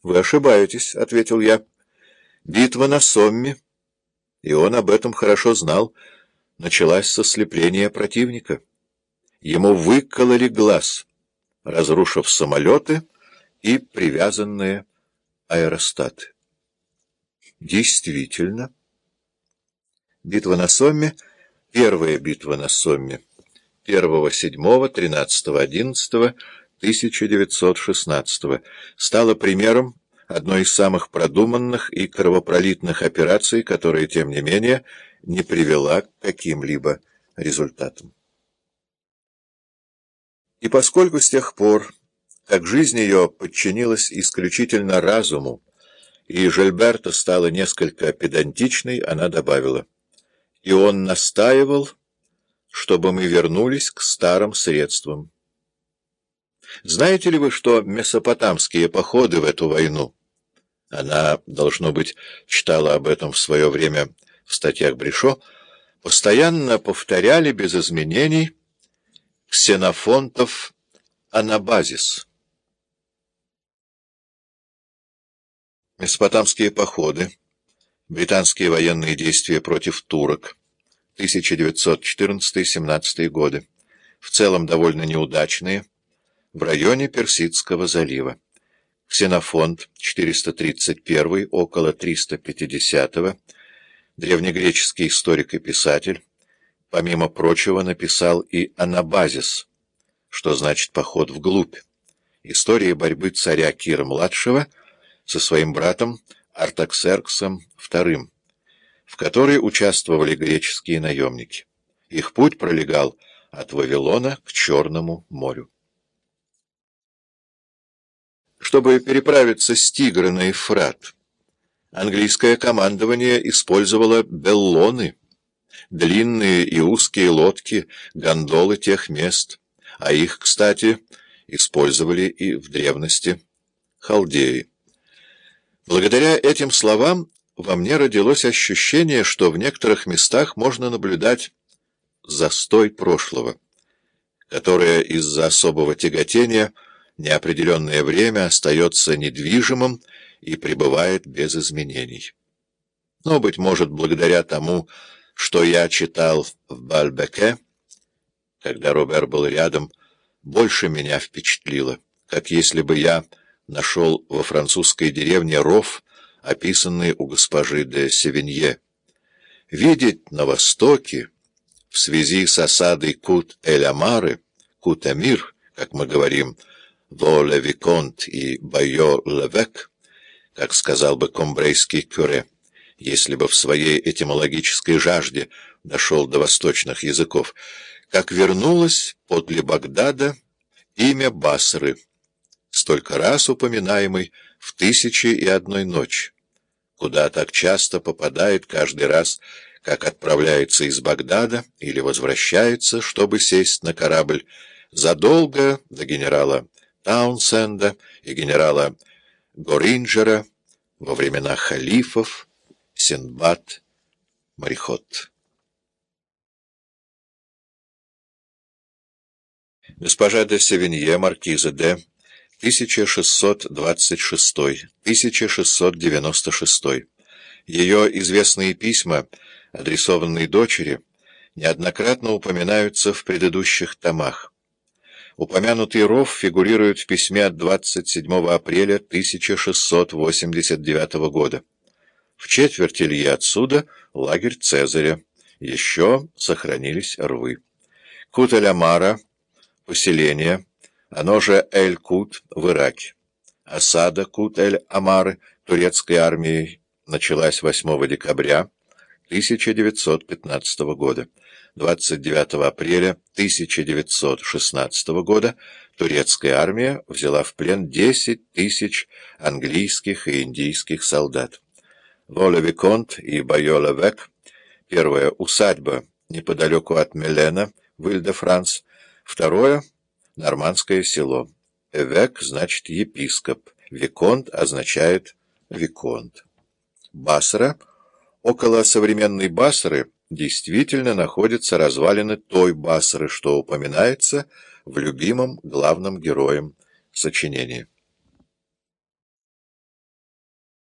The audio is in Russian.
— Вы ошибаетесь, — ответил я. — Битва на Сомме, и он об этом хорошо знал, началась со слепления противника. Ему выкололи глаз, разрушив самолеты и привязанные аэростаты. Действительно. Битва на Сомме, первая битва на Сомме, 1-7-13-11 1916 стала примером одной из самых продуманных и кровопролитных операций, которая, тем не менее, не привела к каким-либо результатам. И поскольку с тех пор, как жизнь ее подчинилась исключительно разуму, и Жильберта стала несколько педантичной, она добавила, «И он настаивал, чтобы мы вернулись к старым средствам». Знаете ли вы, что месопотамские походы в эту войну? Она, должно быть, читала об этом в свое время в статьях Брешо, постоянно повторяли без изменений ксенофонтов анабазис. Месопотамские походы, британские военные действия против турок, 1914-17 годы, в целом довольно неудачные, в районе Персидского залива. Ксенофонт 431 около 350 -го, древнегреческий историк и писатель, помимо прочего написал и «Анабазис», что значит «поход вглубь», история борьбы царя Кира-младшего со своим братом Артаксерксом II, в которой участвовали греческие наемники. Их путь пролегал от Вавилона к Черному морю. Чтобы переправиться с Тигра на Ефрат, английское командование использовало беллоны, длинные и узкие лодки, гондолы тех мест, а их, кстати, использовали и в древности халдеи. Благодаря этим словам во мне родилось ощущение, что в некоторых местах можно наблюдать застой прошлого, которое из-за особого тяготения – неопределенное время остается недвижимым и пребывает без изменений. Но, быть может, благодаря тому, что я читал в Бальбеке, когда Робер был рядом, больше меня впечатлило, как если бы я нашел во французской деревне ров, описанный у госпожи де Севинье. Видеть на востоке, в связи с осадой Кут-эль-Амары, Кут-Амир, как мы говорим, Воле-Виконт и Байо-Левек, как сказал бы комбрейский кюре, если бы в своей этимологической жажде дошел до восточных языков, как вернулось подле Багдада имя Басры, столько раз упоминаемый в «Тысячи и одной ночи», куда так часто попадает каждый раз, как отправляется из Багдада или возвращается, чтобы сесть на корабль, задолго до генерала Таунсенда и генерала Горинджера во времена халифов Синдбад мореход. Госпожа де Севинье, маркиза де, 1626-1696. Ее известные письма, адресованные дочери, неоднократно упоминаются в предыдущих томах. Упомянутый ров фигурирует в письме от 27 апреля 1689 года. В четверти ли отсюда лагерь Цезаря. Еще сохранились рвы. Кут-эль-Амара, поселение, оно же Эль-Кут в Ираке. Осада Кут-эль-Амары турецкой армией началась 8 декабря 1915 года. 29 апреля 1916 года турецкая армия взяла в плен 10 тысяч английских и индийских солдат. Воля-Виконт и Байола-Век, первая усадьба неподалеку от Мелена, в Иль-де-Франс, второе — нормандское село. Эвек значит епископ, Виконт означает Виконт. Басра, около современной Басры, действительно находятся развалины той Басры, что упоминается в любимом главном героем сочинения.